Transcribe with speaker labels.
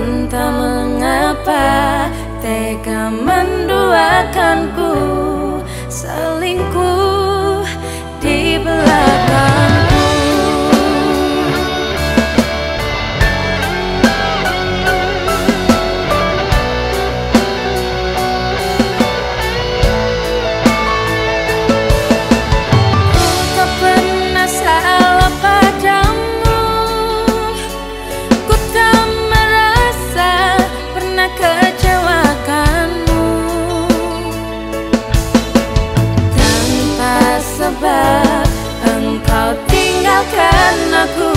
Speaker 1: Entah mengapa tega menduakanku Selingkuh
Speaker 2: i'm not
Speaker 1: Anakku